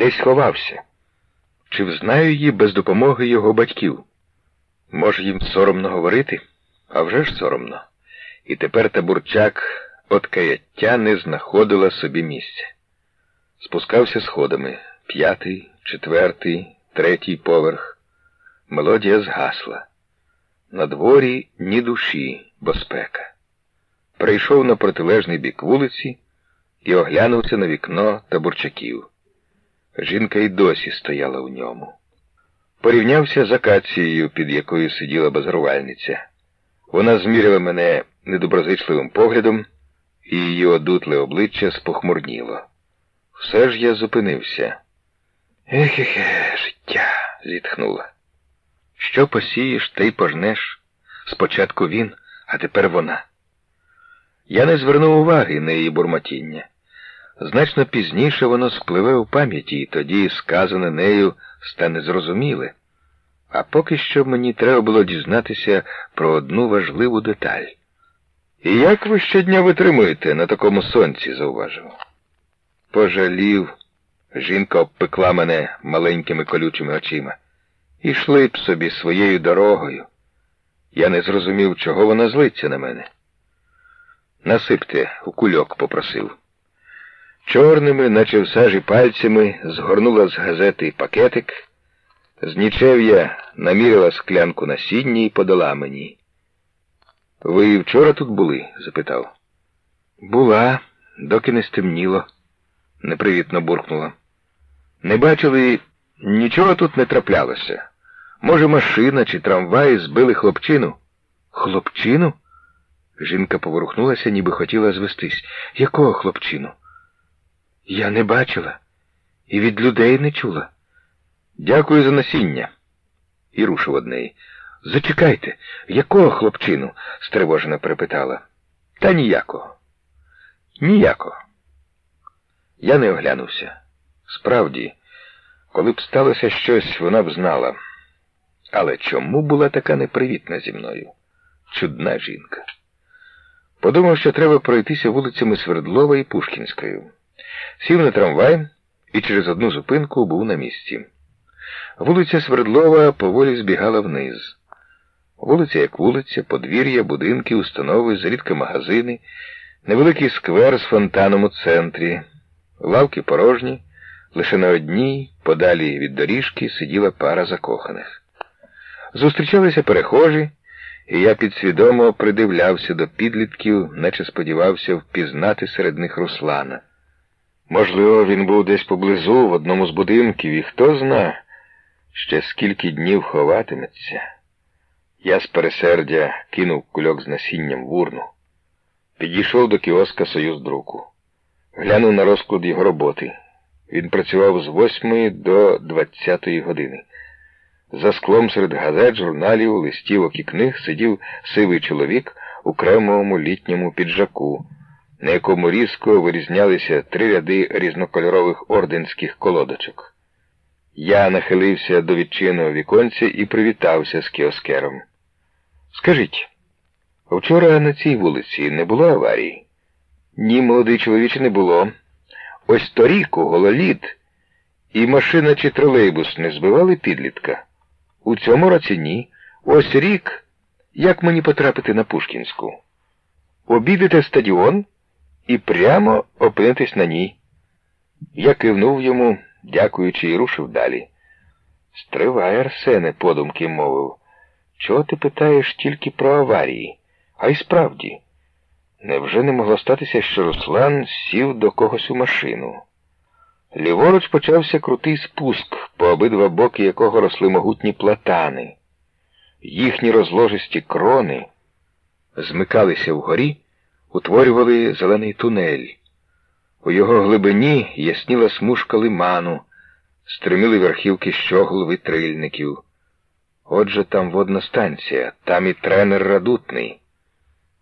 десь ховався. Чи взнаю її без допомоги його батьків? Може, їм соромно говорити? А вже ж соромно. І тепер табурчак от каяття не знаходила собі місця. Спускався сходами п'ятий, четвертий, третій поверх. Мелодія згасла. На дворі ні душі, бо спека. Прийшов на протилежний бік вулиці і оглянувся на вікно табурчаків. Жінка й досі стояла у ньому. Порівнявся з акацією, під якою сиділа базарувальниця. Вона зміряла мене недоброзичливим поглядом, і її одутле обличчя спохмурніло. Все ж я зупинився. Ех-ех, життя, зітхнула. Що посієш, те й пожнеш. Спочатку він, а тепер вона. Я не звернув уваги на її бурмотіння. Значно пізніше воно спливе у пам'яті, і тоді сказане нею стане зрозуміле. А поки що мені треба було дізнатися про одну важливу деталь. І як ви щодня витримуєте на такому сонці, зауважив. Пожалів. Жінка обпекла мене маленькими колючими очима. Ішли б собі своєю дорогою. Я не зрозумів, чого вона злиться на мене. Насипте, у кульок попросив. Чорними, наче в сажі пальцями, згорнула з газети пакетик. З нічев'я намірила склянку насіння і подала мені. Ви вчора тут були? запитав. Була, доки не стемніло, непривітно буркнула. Не бачили, нічого тут не траплялося. Може, машина чи трамвай збили хлопчину? Хлопчину? Жінка поворухнулася, ніби хотіла звестись. Якого хлопчину? Я не бачила і від людей не чула. Дякую за насіння. І рушив од неї. Зачекайте, якого хлопчину? стривожено перепитала. Та ніякого. Ніякого. Я не оглянувся. Справді, коли б сталося щось, вона б знала. Але чому була така непривітна зі мною? Чудна жінка. Подумав, що треба пройтися вулицями Свердлова і Пушкінською. Сів на трамвай і через одну зупинку був на місці. Вулиця Свердлова поволі збігала вниз. Вулиця як вулиця, подвір'я, будинки, установи, зрідка магазини, невеликий сквер з фонтаном у центрі, лавки порожні, лише на одній, подалі від доріжки, сиділа пара закоханих. Зустрічалися перехожі, і я підсвідомо придивлявся до підлітків, наче сподівався впізнати серед них Руслана. Можливо, він був десь поблизу в одному з будинків, і хто зна, ще скільки днів ховатиметься. Я з пересердя кинув кульок з насінням в урну. Підійшов до кіоска Союз друку. Глянув на розклад його роботи. Він працював з 8 до 20 години. За склом серед газет, журналів, листівок і книг сидів сивий чоловік у кремовому літньому піджаку, на якому різко вирізнялися три ряди різнокольорових орденських колодочок. Я нахилився до відчинного віконця і привітався з кіоскером. Скажіть, вчора на цій вулиці не було аварії? Ні, молодий чоловіче, не було. Ось торік у гололід і машина чи тролейбус не збивали підлітка. У цьому році ні. Ось рік. Як мені потрапити на Пушкінську? Обідете стадіон і прямо опинитесь на ній. Я кивнув йому, дякуючи, і рушив далі. Стривай, Арсене, подумки мовив. Чого ти питаєш тільки про аварії? А й справді, невже не могло статися, що Руслан сів до когось у машину? Ліворуч почався крутий спуск, по обидва боки якого росли могутні платани. Їхні розложисті крони змикалися вгорі, утворювали зелений тунель. У його глибині ясніла смужка лиману, стримили верхівки щогл витрильників. Отже, там водна станція, там і тренер радутний.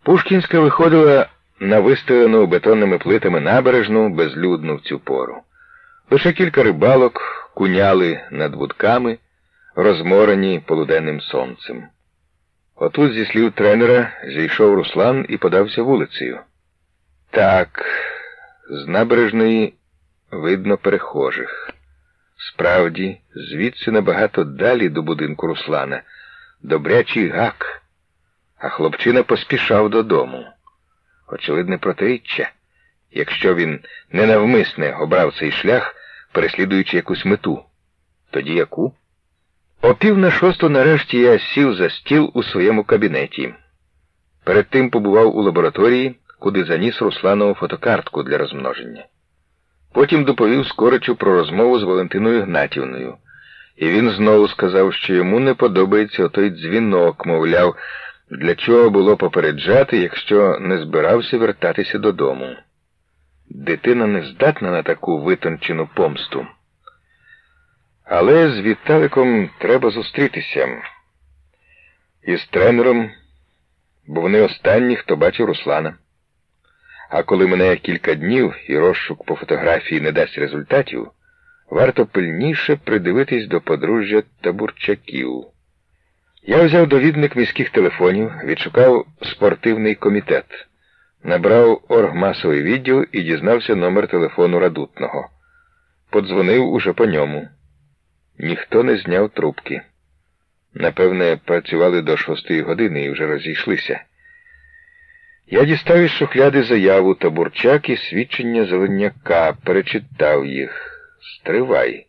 Пушкінська виходила на виставлену бетонними плитами набережну безлюдну в цю пору. Лише кілька рибалок куняли над будками, розморені полуденним сонцем. Отут, зі слів тренера, зійшов Руслан і подався вулицею. Так, з набережної видно перехожих. Справді, звідси набагато далі до будинку Руслана, добрячий гак, а хлопчина поспішав додому. Очевидне протиріччя, якщо він ненавмисне обрав цей шлях, переслідуючи якусь мету. Тоді яку? О пів на шосту нарешті я сів за стіл у своєму кабінеті. Перед тим побував у лабораторії, куди заніс Русланову фотокартку для розмноження. Потім доповів Скоричу про розмову з Валентиною Гнатівною. І він знову сказав, що йому не подобається отой дзвінок, мовляв, для чого було попереджати, якщо не збирався вертатися додому. Дитина не здатна на таку витончену помсту. Але з Віталиком треба зустрітися. Із тренером, бо вони останні, хто бачив Руслана. А коли минає кілька днів і розшук по фотографії не дасть результатів, варто пильніше придивитись до подружжя табурчаків. Я взяв довідник міських телефонів, відшукав спортивний комітет, набрав оргмасовий відділ і дізнався номер телефону радутного. Подзвонив уже по ньому. Ніхто не зняв трубки. Напевне, працювали до шостої години і вже розійшлися. Я дістав із шухляди заяву та бурчак і свідчення зеленяка, перечитав їх. Стривай.